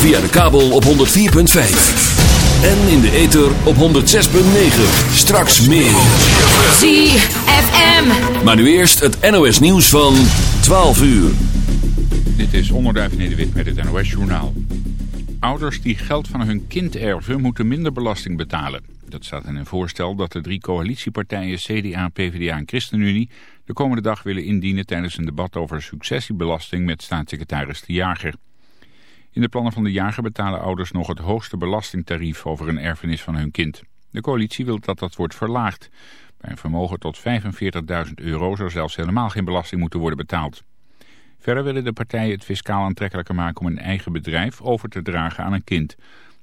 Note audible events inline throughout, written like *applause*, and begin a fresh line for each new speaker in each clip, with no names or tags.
Via de kabel op 104.5. En in de ether op 106.9. Straks meer.
ZFM.
Maar nu eerst het NOS nieuws van 12 uur.
Dit is Onderduif Nederwit met het NOS-journaal. Ouders die geld van hun kind erven moeten minder belasting betalen. Dat staat in een voorstel dat de drie coalitiepartijen CDA, PvdA en ChristenUnie... de komende dag willen indienen tijdens een debat over successiebelasting met staatssecretaris De Jager. In de plannen van De Jager betalen ouders nog het hoogste belastingtarief over een erfenis van hun kind. De coalitie wil dat dat wordt verlaagd. Bij een vermogen tot 45.000 euro zou zelfs helemaal geen belasting moeten worden betaald. Verder willen de partijen het fiscaal aantrekkelijker maken om een eigen bedrijf over te dragen aan een kind.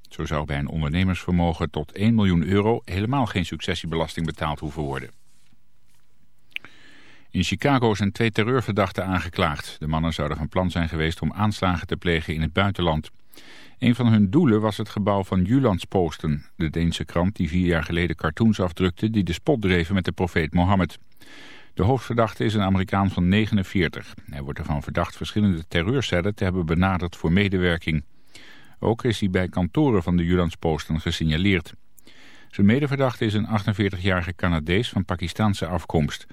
Zo zou bij een ondernemersvermogen tot 1 miljoen euro helemaal geen successiebelasting betaald hoeven worden. In Chicago zijn twee terreurverdachten aangeklaagd. De mannen zouden van plan zijn geweest om aanslagen te plegen in het buitenland. Een van hun doelen was het gebouw van Jyllandsposten, de Deense krant die vier jaar geleden cartoons afdrukte die de spot dreven met de profeet Mohammed. De hoofdverdachte is een Amerikaan van 49. Hij wordt ervan verdacht verschillende terreurcellen te hebben benaderd voor medewerking. Ook is hij bij kantoren van de Jyllandsposten gesignaleerd. Zijn medeverdachte is een 48-jarige Canadees van Pakistanse afkomst.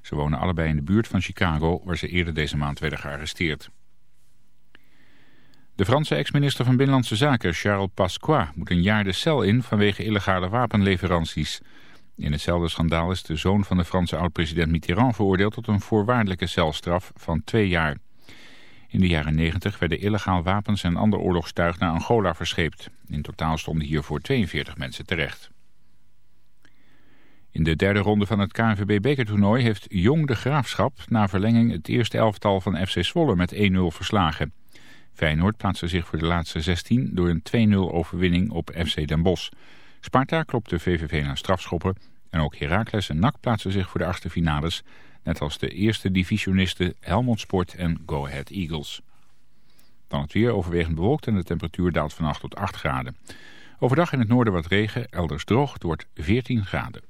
Ze wonen allebei in de buurt van Chicago, waar ze eerder deze maand werden gearresteerd. De Franse ex-minister van Binnenlandse Zaken, Charles Pasqua, moet een jaar de cel in vanwege illegale wapenleveranties. In hetzelfde schandaal is de zoon van de Franse oud-president Mitterrand veroordeeld tot een voorwaardelijke celstraf van twee jaar. In de jaren 90 werden illegaal wapens en ander oorlogstuig naar Angola verscheept. In totaal stonden hiervoor 42 mensen terecht. In de derde ronde van het KNVB-bekertoernooi heeft Jong de Graafschap na verlenging het eerste elftal van FC Zwolle met 1-0 verslagen. Feyenoord plaatste zich voor de laatste 16 door een 2-0 overwinning op FC Den Bosch. Sparta klopte VVV naar strafschoppen en ook Heracles en NAC plaatsen zich voor de achtste finales, net als de eerste divisionisten Helmond Sport en Go Ahead Eagles. Dan het weer overwegend bewolkt en de temperatuur daalt van 8 tot 8 graden. Overdag in het noorden wat regen, elders droog, het wordt 14 graden.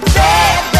Bad,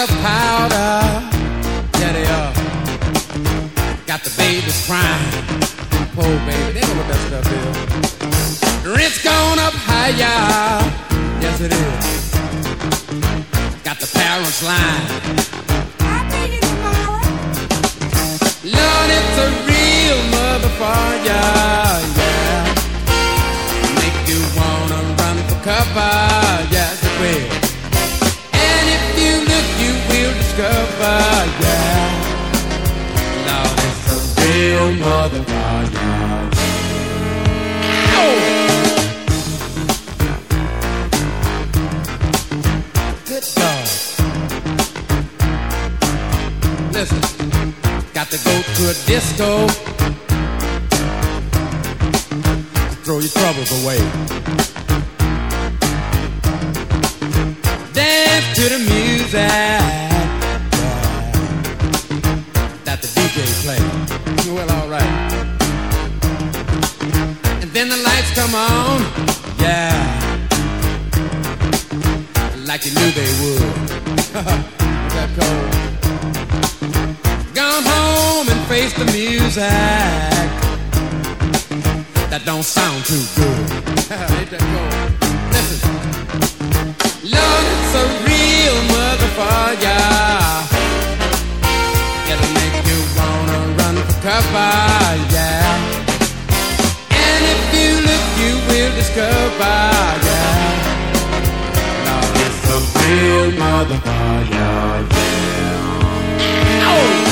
Out
of powder. music that don't sound too good. *laughs* Listen, love's a real motherfucker. It'll make you wanna run for cover, yeah. And if you look, you will discover, yeah. Love is a real motherfucker, yeah. Oh.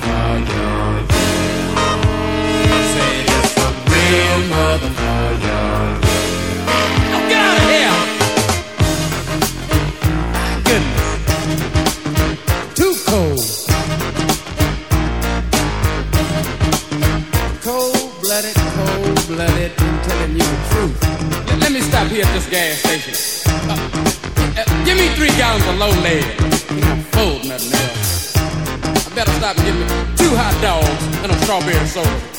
fire over.